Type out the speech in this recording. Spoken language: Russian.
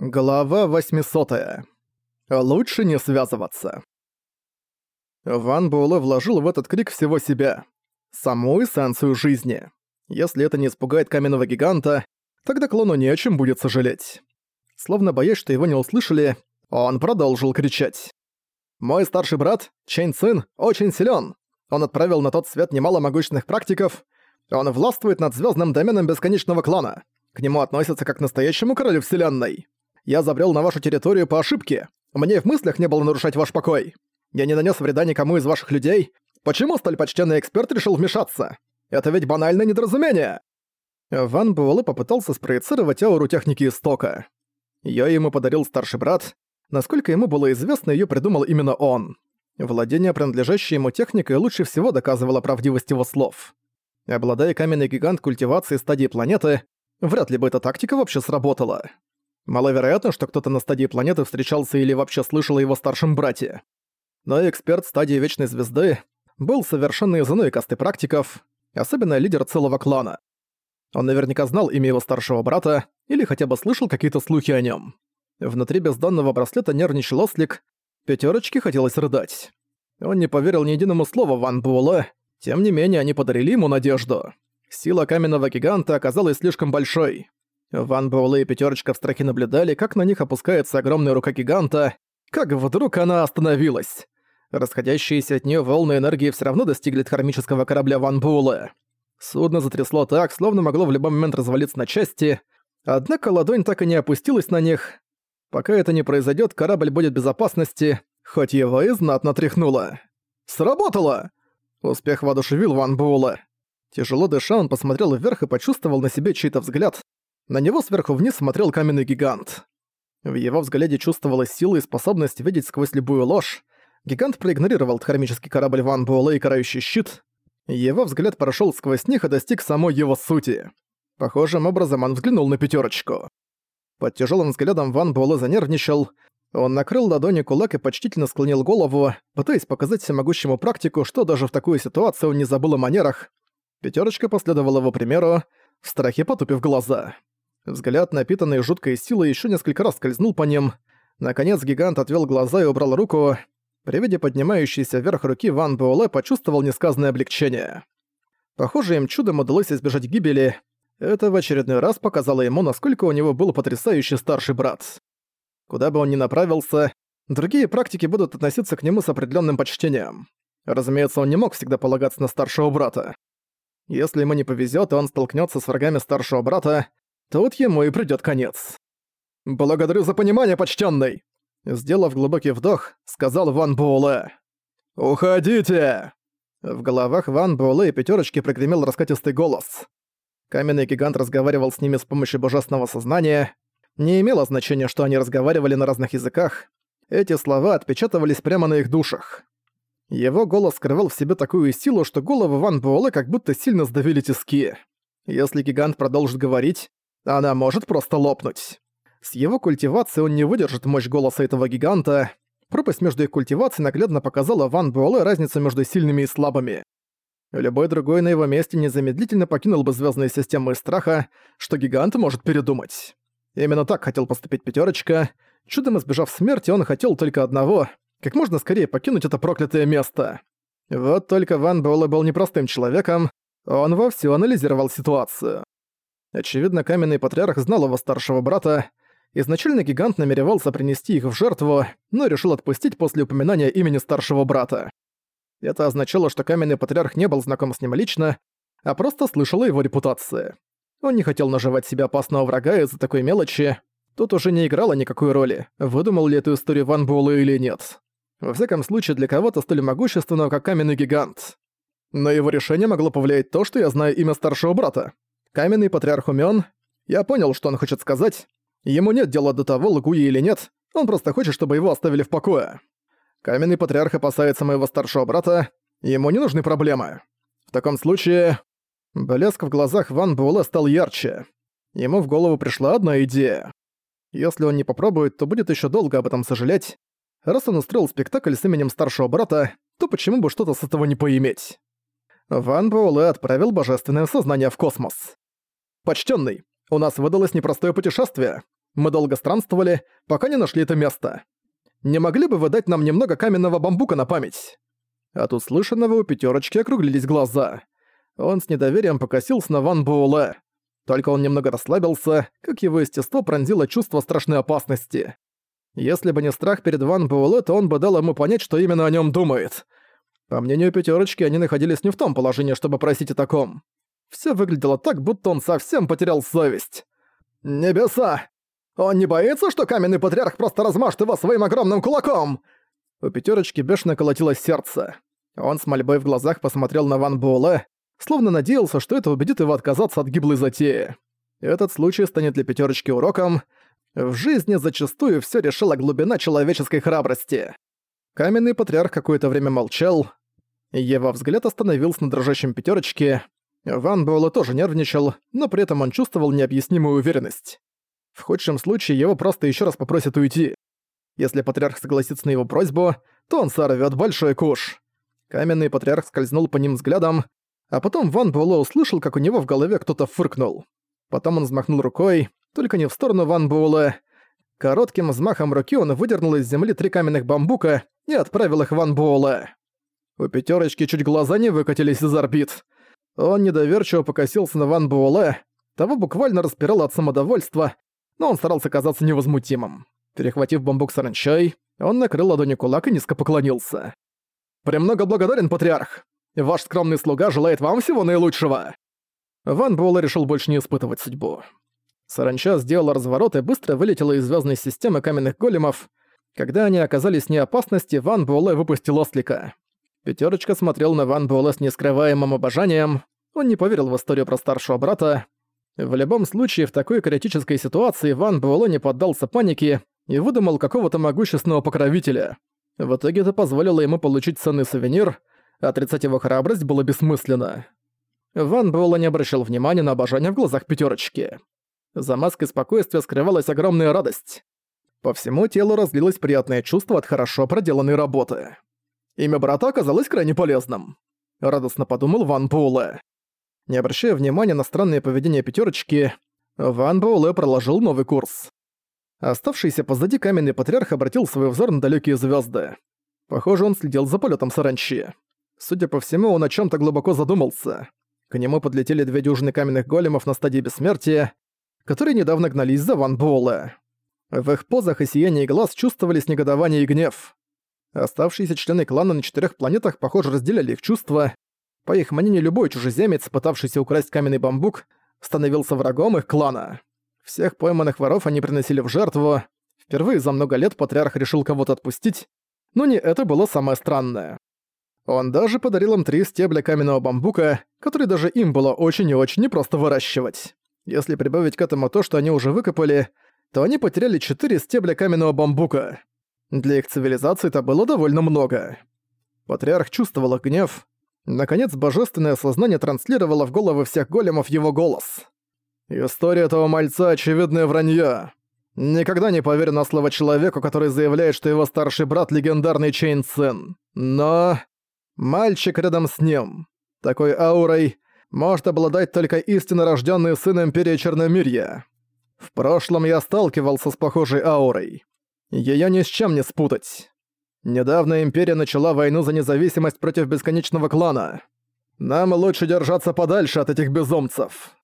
Глава 800. Лучше не связываться. Ван Буэлэ вложил в этот крик всего себя. Саму эссенцию жизни. Если это не испугает каменного гиганта, тогда клону не о чем будет сожалеть. Словно боясь, что его не услышали, он продолжил кричать. «Мой старший брат, Чэнь Цин, очень силен. Он отправил на тот свет немало могущественных практиков. Он властвует над звездным доменом бесконечного клана. К нему относятся как к настоящему королю вселенной. Я забрел на вашу территорию по ошибке. Мне в мыслях не было нарушать ваш покой. Я не нанес вреда никому из ваших людей. Почему столь почтенный эксперт решил вмешаться? Это ведь банальное недоразумение!» Ван Буэлэ попытался спроецировать ауру техники истока. Её ему подарил старший брат. Насколько ему было известно, её придумал именно он. Владение принадлежащей ему техникой лучше всего доказывало правдивость его слов. Обладая каменный гигант культивации стадии планеты, вряд ли бы эта тактика вообще сработала. Маловероятно, что кто-то на стадии планеты встречался или вообще слышал о его старшем брате. Но эксперт стадии Вечной Звезды был совершенно из иной касты практиков, особенно лидер целого клана. Он наверняка знал имя его старшего брата или хотя бы слышал какие-то слухи о нем. Внутри бездонного браслета нервничал ослик, пятерочке хотелось рыдать. Он не поверил ни единому слову Ван Буэлэ, тем не менее они подарили ему надежду. Сила каменного гиганта оказалась слишком большой. Ван Буэлэ и Пятерочка в страхе наблюдали, как на них опускается огромная рука гиганта, как вдруг она остановилась. Расходящиеся от нее волны энергии все равно достигли кармического корабля Ван Буэлэ. Судно затрясло так, словно могло в любой момент развалиться на части, однако ладонь так и не опустилась на них. Пока это не произойдет, корабль будет в безопасности, хоть его и знатно тряхнуло. «Сработало!» Успех воодушевил Ван Буэлэ. Тяжело дыша, он посмотрел вверх и почувствовал на себе чей-то взгляд, на него сверху вниз смотрел каменный гигант. В его взгляде чувствовалась сила и способность видеть сквозь любую ложь. Гигант проигнорировал хромический корабль Ван Буэлэ и карающий щит. Его взгляд прошел сквозь них и достиг самой его сути. Похожим образом он взглянул на пятерочку. Под тяжелым взглядом Ван Буэлэ занервничал. Он накрыл ладони кулак и почтительно склонил голову, пытаясь показать всемогущему практику, что даже в такую ситуацию он не забыл о манерах. Пятерочка последовала его примеру, в страхе потупив глаза. Взгляд, напитанный жуткой силой, еще несколько раз скользнул по ним. Наконец гигант отвел глаза и убрал руку. При виде поднимающейся вверх руки Ван Буэлэ почувствовал несказанное облегчение. Похоже, им чудом удалось избежать гибели. Это в очередной раз показало ему, насколько у него был потрясающий старший брат. Куда бы он ни направился, другие практики будут относиться к нему с определенным почтением. Разумеется, он не мог всегда полагаться на старшего брата. Если ему не повезет, он столкнется с врагами старшего брата, Тут ему и придёт конец. «Благодарю за понимание, почтенный!» Сделав глубокий вдох, сказал Ван Буэлэ. «Уходите!» В головах Ван Буэлэ и пятерочки прогремел раскатистый голос. Каменный гигант разговаривал с ними с помощью божественного сознания. Не имело значения, что они разговаривали на разных языках. Эти слова отпечатывались прямо на их душах. Его голос скрывал в себе такую силу, что голову Ван Буэлэ как будто сильно сдавили тиски. Если гигант продолжит говорить, она может просто лопнуть. С его культивацией он не выдержит мощь голоса этого гиганта. Пропасть между их культивацией наглядно показала Ван Буэлэ разницу между сильными и слабыми. Любой другой на его месте незамедлительно покинул бы звездные системы из страха, что гигант может передумать. Именно так хотел поступить Пятерочка. Чудом избежав смерти, он хотел только одного — как можно скорее покинуть это проклятое место. Вот только Ван Буэлэ был непростым человеком, он вовсю анализировал ситуацию. Очевидно, каменный патриарх знал его старшего брата. Изначально гигант намеревался принести их в жертву, но решил отпустить после упоминания имени старшего брата. Это означало, что каменный патриарх не был знаком с ним лично, а просто слышал о его репутации. Он не хотел наживать себе опасного врага из-за такой мелочи. Тут уже не играло никакой роли, выдумал ли эту историю Ван Буэлэ или нет. Во всяком случае, для кого-то столь могущественного, как каменный гигант. На его решение могло повлиять то, что я знаю имя старшего брата. Каменный патриарх умён. Я понял, что он хочет сказать. Ему нет дела до того, лгу я или нет, он просто хочет, чтобы его оставили в покое. Каменный патриарх опасается моего старшего брата, ему не нужны проблемы. В таком случае... Блеск в глазах Ван Буэлэ стал ярче. Ему в голову пришла одна идея. Если он не попробует, то будет ещё долго об этом сожалеть. Раз он устроил спектакль с именем старшего брата, то почему бы что-то с этого не поиметь? Ван Буэлэ отправил божественное сознание в космос. «Почтенный, у нас выдалось непростое путешествие. Мы долго странствовали, пока не нашли это место. Не могли бы вы дать нам немного каменного бамбука на память?» От услышанного у пятерочки округлились глаза. Он с недоверием покосился на Ван Буэлэ. Только он немного расслабился, как его естество пронзило чувство страшной опасности. Если бы не страх перед Ван Буэлэ, то он бы дал ему понять, что именно о нем думает. По мнению пятерочки, они находились не в том положении, чтобы просить о таком. Все выглядело так, будто он совсем потерял совесть. «Небеса! Он не боится, что каменный патриарх просто размажет его своим огромным кулаком?» У пятерочки бешено колотилось сердце. Он с мольбой в глазах посмотрел на Ван Буэлэ, словно надеялся, что это убедит его отказаться от гиблой затеи. Этот случай станет для пятерочки уроком. В жизни зачастую все решила глубина человеческой храбрости. Каменный патриарх какое-то время молчал. Его взгляд остановился на дрожащем пятерочке. Ван Буэлэ тоже нервничал, но при этом он чувствовал необъяснимую уверенность. В худшем случае его просто еще раз попросят уйти. Если патриарх согласится на его просьбу, то он сорвет большой куш. Каменный патриарх скользнул по ним взглядом, а потом Ван Буэлэ услышал, как у него в голове кто-то фыркнул. Потом он взмахнул рукой, только не в сторону Ван Буэлэ. Коротким взмахом руки он выдернул из земли три каменных бамбука и отправил их Ван Буэлэ. У пятерочки чуть глаза не выкатились из орбит. Он недоверчиво покосился на Ван Буэлэ, того буквально распирало от самодовольства, но он старался казаться невозмутимым. Перехватив бамбук саранчой, он накрыл ладонью кулак и низко поклонился. «Премного благодарен, патриарх! Ваш скромный слуга желает вам всего наилучшего!» Ван Буэлэ решил больше не испытывать судьбу. Саранча сделала разворот и быстро вылетела из звездной системы каменных големов. Когда они оказались в неопасности, Ван Буэлэ выпустил ослика. Пятерочка смотрел на Ван Буэлэ с нескрываемым обожанием. Он не поверил в историю про старшего брата. В любом случае, в такой критической ситуации Ван Буэлэ не поддался панике и выдумал какого-то могущественного покровителя. В итоге это позволило ему получить ценный сувенир, отрицать его храбрость было бессмысленно. Ван Буэлэ не обращал внимания на обожание в глазах пятерочки. За маской спокойствия скрывалась огромная радость. По всему телу разлилось приятное чувство от хорошо проделанной работы. Имя брата оказалось крайне полезным. Радостно подумал Ван Буэлэ. Не обращая внимания на странное поведение пятерочки, Ван Буэлэ проложил новый курс. Оставшийся позади каменный патриарх обратил свой взор на далекие звезды. Похоже, он следил за полетом саранчи. Судя по всему, он о чем то глубоко задумался. К нему подлетели две дюжины каменных големов на стадии бессмертия, которые недавно гнались за Ван Буэлэ. В их позах и сиянии глаз чувствовались негодование и гнев. Оставшиеся члены клана на четырех планетах, похоже, разделяли их чувства. По их мнению, любой чужеземец, пытавшийся украсть каменный бамбук, становился врагом их клана. Всех пойманных воров они приносили в жертву. Впервые за много лет патриарх решил кого-то отпустить, но не это было самое странное. Он даже подарил им три стебля каменного бамбука, которые даже им было очень и очень непросто выращивать. Если прибавить к этому то, что они уже выкопали, то они потеряли четыре стебля каменного бамбука. Для их цивилизации это было довольно много. Патриарх чувствовал их гнев. Наконец, божественное сознание транслировало в головы всех големов его голос. «История этого мальца — очевидное вранье. Никогда не поверю на слово человеку, который заявляет, что его старший брат — легендарный Чейн Цин. Но... Мальчик рядом с ним. Такой аурой может обладать только истинно рожденный сын Империи Черномирья. В прошлом я сталкивался с похожей аурой. Её ни с чем не спутать. Недавно Империя начала войну за независимость против Бесконечного Клана. Нам лучше держаться подальше от этих безумцев.